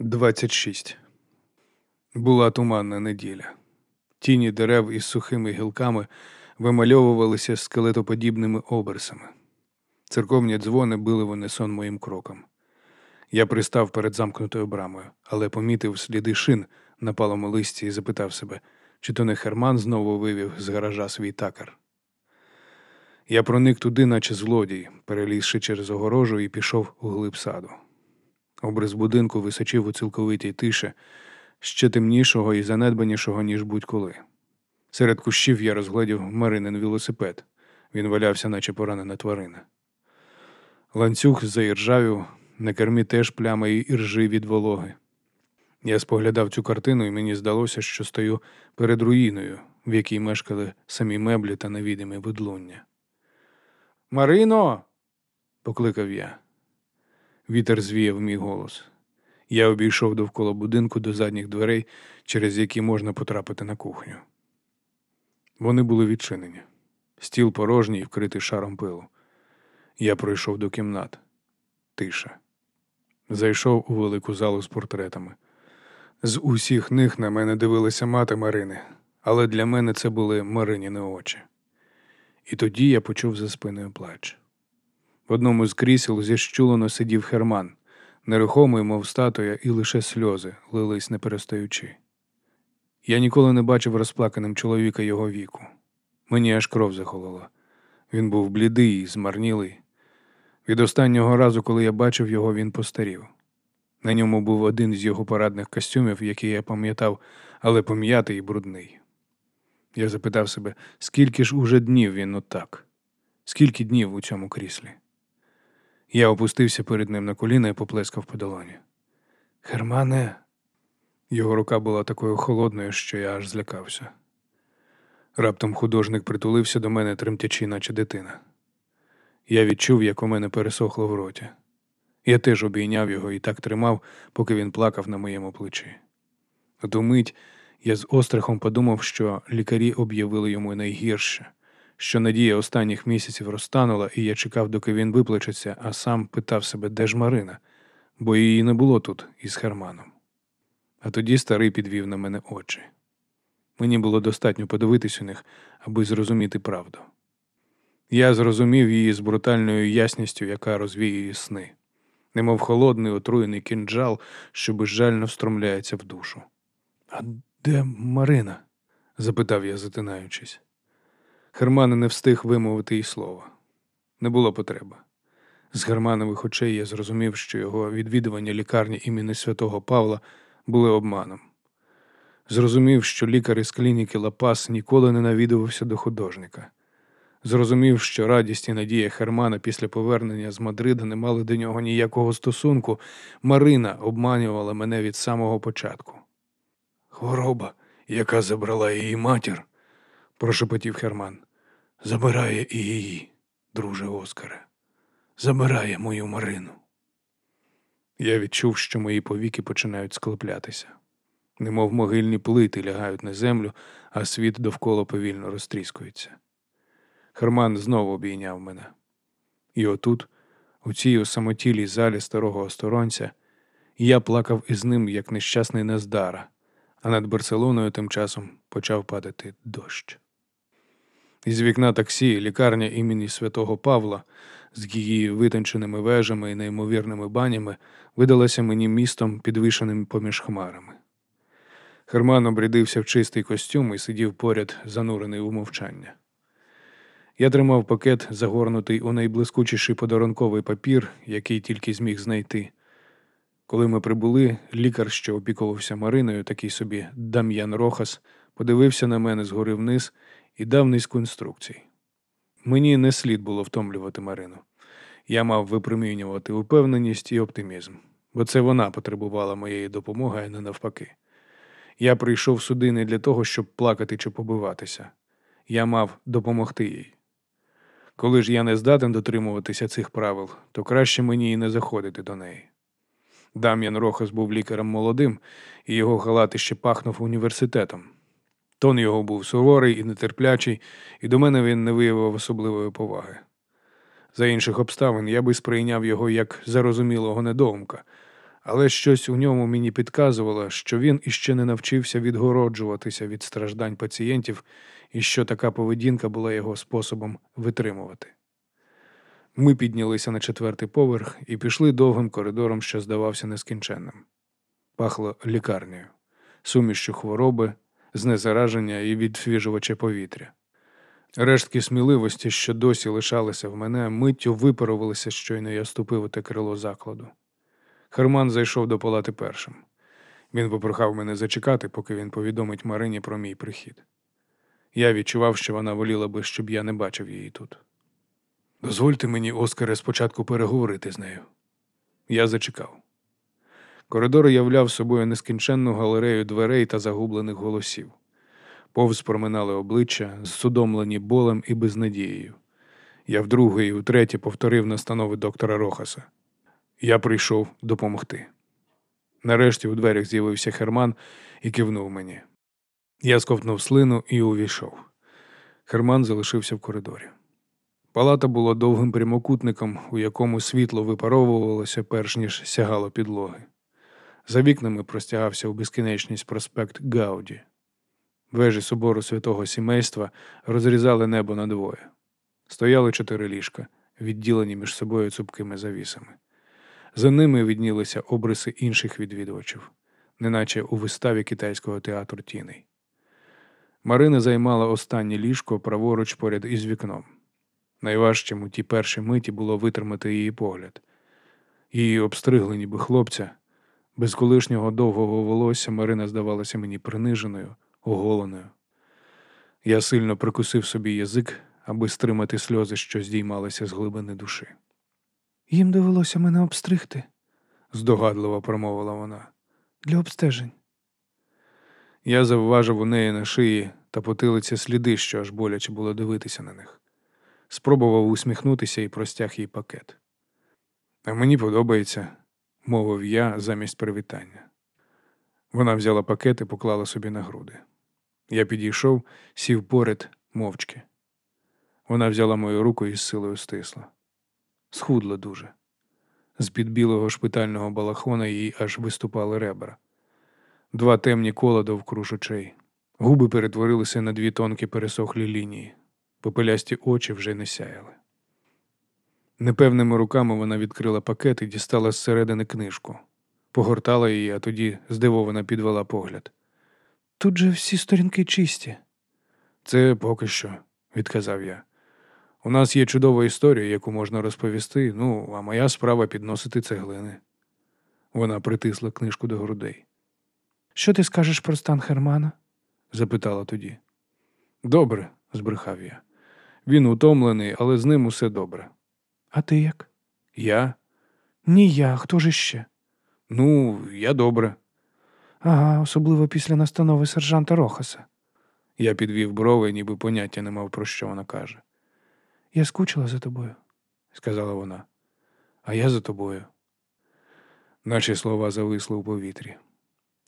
26. Була туманна неділя. Тіні дерев із сухими гілками вимальовувалися скелетоподібними оберсами. Церковні дзвони били в унисон моїм кроком. Я пристав перед замкнутою брамою, але помітив сліди шин на палому листі і запитав себе, чи то не Херман знову вивів з гаража свій такар. Я проник туди, наче злодій, перелізши через огорожу, і пішов у глиб саду. Образ будинку височив у цілковитій тиші, ще темнішого і занедбанішого, ніж будь-коли. Серед кущів я розгледів Маринин велосипед. Він валявся, наче поранена тварина. Ланцюг заіржавів, на кермі теж пляма і іржи від вологи. Я споглядав цю картину, і мені здалося, що стою перед руїною, в якій мешкали самі меблі та невідимі видлуння. Марино. покликав я. Вітер звіяв мій голос. Я обійшов довкола будинку до задніх дверей, через які можна потрапити на кухню. Вони були відчинені. Стіл порожній, вкритий шаром пилу. Я пройшов до кімнат. Тиша. Зайшов у велику залу з портретами. З усіх них на мене дивилася мати Марини, але для мене це були Мариніни очі. І тоді я почув за спиною плач. В одному з крісел зіщулено сидів Херман, нерухомий, мов статуя, і лише сльози лились не перестаючи. Я ніколи не бачив розплаканим чоловіка його віку. Мені аж кров захолола. Він був блідий і змарнілий. Від останнього разу, коли я бачив його, він постарів. На ньому був один з його парадних костюмів, який я пам'ятав, але пом'ятий і брудний. Я запитав себе, скільки ж уже днів він отак? Скільки днів у цьому кріслі? Я опустився перед ним на коліна і поплескав по долоні. Хермане. Його рука була такою холодною, що я аж злякався. Раптом художник притулився до мене, тремтячи, наче дитина. Я відчув, як у мене пересохло в роті. Я теж обійняв його і так тримав, поки він плакав на моєму плечі. Ту мить я з острахом подумав, що лікарі об'явили йому найгірше, що надія останніх місяців розтанула, і я чекав, доки він виплачеться, а сам питав себе, де ж Марина, бо її не було тут із Херманом. А тоді старий підвів на мене очі. Мені було достатньо подивитись у них, аби зрозуміти правду. Я зрозумів її з брутальною ясністю, яка розвіює сни, немов холодний отруєний кінджал, що безжально встромляється в душу. А де Марина? запитав я, затинаючись. Герман не встиг вимовити й слова. Не було потреби. З Германових очей я зрозумів, що його відвідування лікарні імені святого Павла були обманом. Зрозумів, що лікар із клініки Лапас ніколи не навідувався до художника. Зрозумів, що радість і надія Хермана після повернення з Мадрида не мали до нього ніякого стосунку. Марина обманювала мене від самого початку. Хвороба, яка забрала її матір, прошепотів Херман, забирає і її, друже Оскаре, забирає мою Марину. Я відчув, що мої повіки починають склеплятися, немов могильні плити лягають на землю, а світ довкола повільно розтріскується. Херман знову обійняв мене. І отут, у цій осамотілій залі старого осторонця, я плакав із ним, як нещасний Нездара, а над Барселоною тим часом почав падати дощ. Із вікна таксі лікарня імені святого Павла з її витонченими вежами і неймовірними банями видалася мені містом, підвішеним поміж хмарами. Херман обрядився в чистий костюм і сидів поряд, занурений у мовчання. Я тримав пакет, загорнутий у найблискучіший подарунковий папір, який тільки зміг знайти. Коли ми прибули, лікар, що опікувався Мариною, такий собі Дам'ян Рохас, подивився на мене згори вниз і дав низку інструкцій. Мені не слід було втомлювати Марину. Я мав випромінювати упевненість і оптимізм, бо це вона потребувала моєї допомоги, а не навпаки. Я прийшов сюди не для того, щоб плакати чи побиватися. Я мав допомогти їй. Коли ж я не здатен дотримуватися цих правил, то краще мені і не заходити до неї. Дам'ян Рохас був лікарем молодим, і його халат іще пахнув університетом. Тон його був суворий і нетерплячий, і до мене він не виявив особливої поваги. За інших обставин я би сприйняв його як зарозумілого недоумка, але щось у ньому мені підказувало, що він іще не навчився відгороджуватися від страждань пацієнтів і що така поведінка була його способом витримувати. Ми піднялися на четвертий поверх і пішли довгим коридором, що здавався нескінченним. Пахло лікарнею, сумішчю хвороби, знезараження і відсвіжувача повітря. Рештки сміливості, що досі лишалися в мене, миттю випарувалися, щойно я ступив у те крило закладу. Херман зайшов до палати першим. Він попрохав мене зачекати, поки він повідомить Марині про мій прихід. Я відчував, що вона воліла би, щоб я не бачив її тут. Дозвольте мені, Оскаре, спочатку переговорити з нею. Я зачекав. Коридор являв собою нескінченну галерею дверей та загублених голосів. Повз проминали обличчя, зсудомлені болем і безнадією. Я вдруге і втретє повторив настанови доктора Рохаса. Я прийшов допомогти. Нарешті у дверях з'явився Херман і кивнув мені. Я сковтнув слину і увійшов. Херман залишився в коридорі. Палата була довгим прямокутником, у якому світло випаровувалося, перш ніж сягало підлоги. За вікнами простягався у безкінечність проспект Гауді. Вежі собору святого сімейства розрізали небо надвоє. Стояли чотири ліжка, відділені між собою цупкими завісами. За ними віднілися обриси інших відвідувачів, неначе у виставі китайського театру тіней. Марина займала останнє ліжко праворуч поряд із вікном. Найважчим у ті перші миті було витримати її погляд. Її обстригли, ніби хлопця. Без колишнього довгого волосся Марина здавалася мені приниженою, оголеною. Я сильно прикусив собі язик, аби стримати сльози, що здіймалися з глибини душі. Їм довелося мене обстригти, здогадливо промовила вона. для обстежень. Я завважив у неї на шиї та потилиці сліди, що аж боляче було дивитися на них. Спробував усміхнутися і простяг їй пакет. А мені подобається, мовив я замість привітання. Вона взяла пакет і поклала собі на груди. Я підійшов, сів поряд мовчки. Вона взяла мою руку і з силою стисла. Схудла дуже. З-під білого шпитального балахона їй аж виступали ребра. Два темні кола довкруж очей. Губи перетворилися на дві тонкі пересохлі лінії. Попелясті очі вже не сяяли. Непевними руками вона відкрила пакет і дістала зсередини книжку. Погортала її, а тоді здивовано підвела погляд. Тут же всі сторінки чисті. Це поки що, відказав я. У нас є чудова історія, яку можна розповісти, ну, а моя справа підносити цеглини. Вона притисла книжку до грудей. Що ти скажеш про стан Хермана? запитала тоді. Добре, збрехав я. Він утомлений, але з ним усе добре. А ти як? Я? Ні, я, хто ж іще? Ну, я добре. Ага, особливо після настанови сержанта Рохаса. Я підвів брови, ніби поняття не мав, про що вона каже. Я скучила за тобою, сказала вона. А я за тобою. Наші слова зависли у повітрі.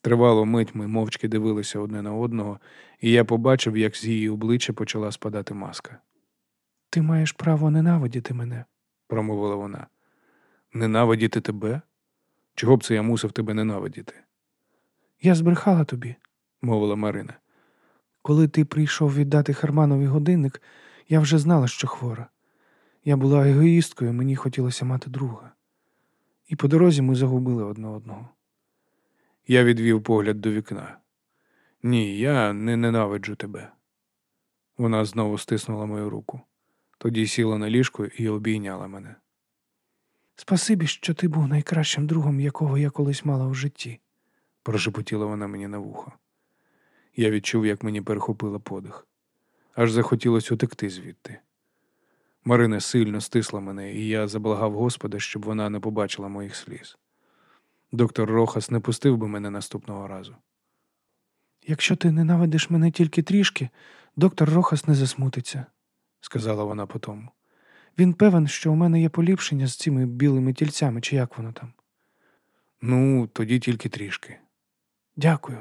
Тривало мить, ми мовчки дивилися одне на одного, і я побачив, як з її обличчя почала спадати маска. Ти маєш право ненавидіти мене, промовила вона. Ненавидіти тебе? Чого б це я мусив тебе ненавидіти? Я збрехала тобі, мовила Марина. Коли ти прийшов віддати Харманові годинник, я вже знала, що хвора. Я була егоїсткою, мені хотілося мати друга. І по дорозі ми загубили одне одного. Я відвів погляд до вікна. Ні, я не ненавиджу тебе. Вона знову стиснула мою руку, тоді сіла на ліжко і обійняла мене. Спасибі, що ти був найкращим другом, якого я колись мала в житті, прошепотіла вона мені на вухо. Я відчув, як мені перехопила подих. Аж захотілося утекти звідти. Марина сильно стисла мене, і я заблагав Господа, щоб вона не побачила моїх сліз. Доктор Рохас не пустив би мене наступного разу. Якщо ти ненавидиш мене тільки трішки, доктор Рохас не засмутиться, сказала вона потім. Він певен, що у мене є поліпшення з цими білими тільцями, чи як воно там. Ну, тоді тільки трішки. Дякую.